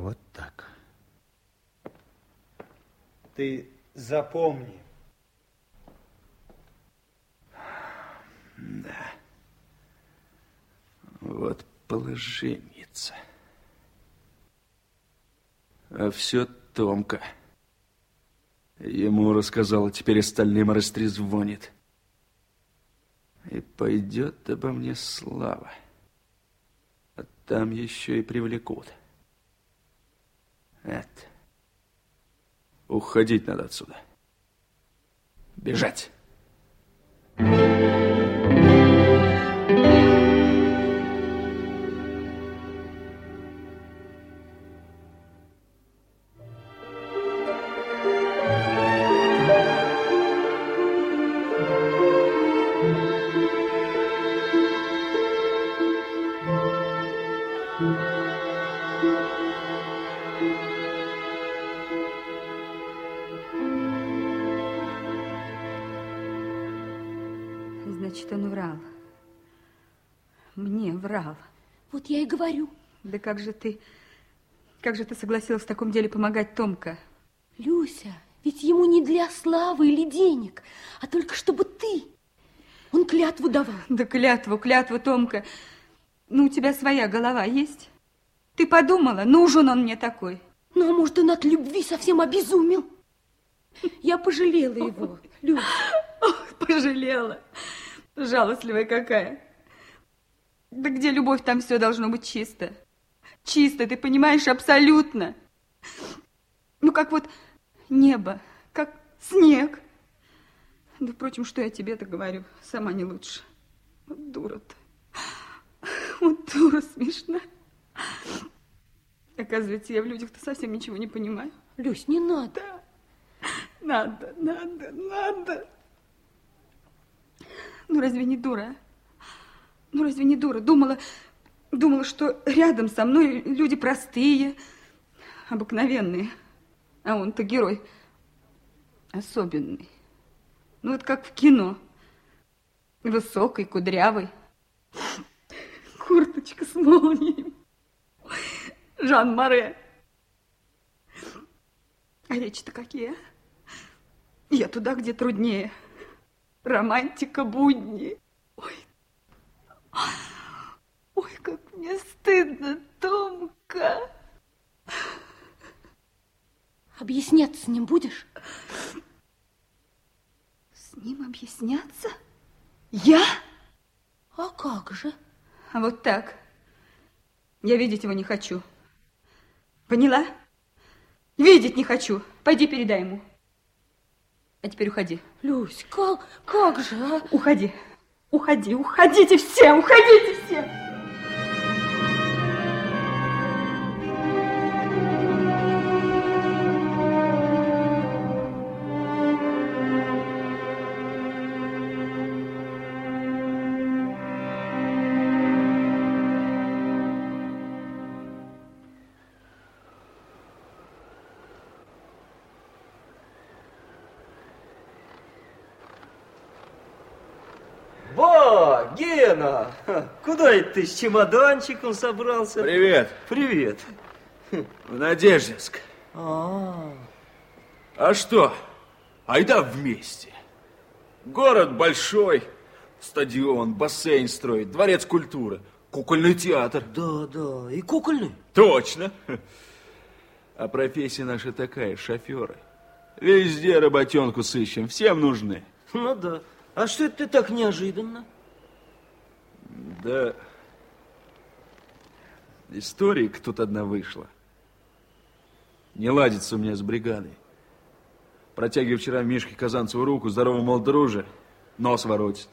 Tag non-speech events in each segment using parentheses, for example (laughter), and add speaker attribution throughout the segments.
Speaker 1: Вот так.
Speaker 2: Ты запомни.
Speaker 1: Да. Вот положенница. А все Томка. Ему рассказала, теперь остальным растрезвонит. И пойдет обо мне слава. А там еще и привлекут. Это. Уходить надо отсюда. Бежать.
Speaker 3: Значит, Мне врал.
Speaker 4: Вот я и говорю.
Speaker 3: Да как же ты... Как же ты согласилась в таком деле помогать Томка?
Speaker 4: Люся, ведь ему не для славы или денег, а только чтобы ты. Он клятву давал.
Speaker 3: Да клятву, клятву, Томка. Ну, у тебя своя голова есть? Ты подумала, нужен он мне такой?
Speaker 4: Ну, а может, он от любви совсем обезумел? Я пожалела его, Люся. (laughs)
Speaker 3: Ох, пожалела. Жалостливая какая. Да где любовь, там все должно быть чисто. Чисто, ты понимаешь, абсолютно. Ну, как вот небо, как снег. Да, впрочем, что я тебе-то говорю, сама не лучше. Вот дура-то. Вот дура смешная. Оказывается, я в людях-то совсем ничего не понимаю.
Speaker 4: Люсь, не надо.
Speaker 3: Надо, надо, надо. Ну, разве не дура? а? Ну, разве не дура? Думала, думала, что рядом со мной люди простые, обыкновенные. А он-то герой особенный. Ну, вот как в кино. Высокий, кудрявый. Курточка с молнией. Жан Море. А речи-то какие, а? Я туда, где труднее. Романтика будни. Ой, ой, как мне стыдно, Томка.
Speaker 4: Объясняться с ним будешь?
Speaker 3: С ним объясняться? Я?
Speaker 4: А как же?
Speaker 3: А вот так. Я видеть его не хочу. Поняла? Видеть не хочу. Пойди передай ему. А теперь уходи.
Speaker 4: Люсь, как, как же, а?
Speaker 3: Уходи. Уходи, уходите все, уходите все.
Speaker 5: Гена, куда это ты с чемоданчиком собрался?
Speaker 1: Привет.
Speaker 5: Привет.
Speaker 1: В Надеждинск.
Speaker 5: А,
Speaker 1: А что? Айда вместе. Город большой. Стадион, бассейн строить, дворец культуры, кукольный театр.
Speaker 5: да, да, и кукольный.
Speaker 1: Точно. А профессия наша такая, шоферы. Везде работенку сыщем, всем нужны.
Speaker 5: Ну да. А что это ты так неожиданно?
Speaker 1: Да, историк тут одна вышла. Не ладится у меня с бригадой. Протягиваю вчера Мишке Казанцеву руку, здорово, мол, друже, нос воротит.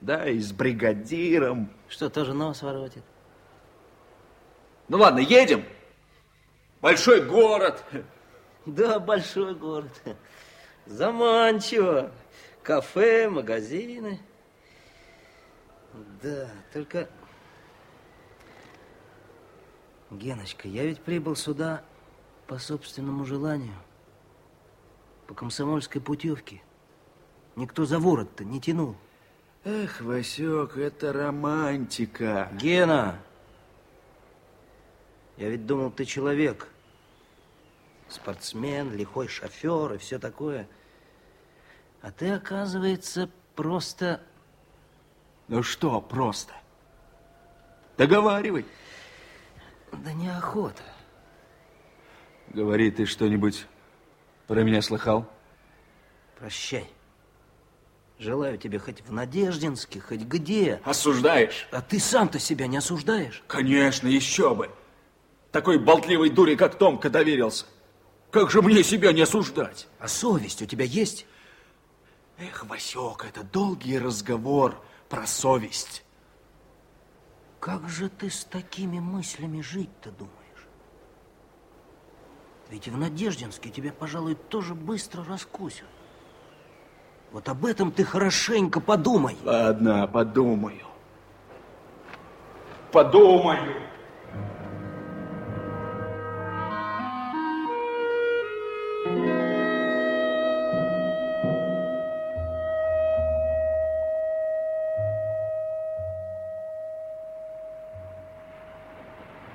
Speaker 1: Да, и с бригадиром.
Speaker 5: Что, тоже нос воротит?
Speaker 1: Ну ладно, едем. Большой город.
Speaker 5: Да, большой город. Заманчиво. Кафе, магазины. Да, только... Геночка, я ведь прибыл сюда по собственному желанию. По комсомольской путевке. Никто за ворот-то не тянул.
Speaker 1: Эх, Васек, это романтика.
Speaker 5: Гена, Я ведь думал, ты человек. Спортсмен, лихой шофер и все такое. А ты, оказывается, просто...
Speaker 1: Ну что просто? Договаривай.
Speaker 5: Да неохота.
Speaker 1: Говори, ты что-нибудь про меня слыхал?
Speaker 5: Прощай. Желаю тебе хоть в Надеждинске, хоть где.
Speaker 1: Осуждаешь?
Speaker 5: А ты сам-то себя не осуждаешь?
Speaker 1: Конечно, еще бы. Такой болтливой дуре, как Томка, доверился. Как же мне себя не осуждать?
Speaker 5: А совесть у тебя есть?
Speaker 1: Эх, Васек, это долгий разговор про совесть.
Speaker 5: Как же ты с такими мыслями жить-то думаешь? Ведь в Надеждинске тебя, пожалуй, тоже быстро раскусят. Вот об этом ты хорошенько подумай.
Speaker 1: Ладно, подумаю. Подумаю.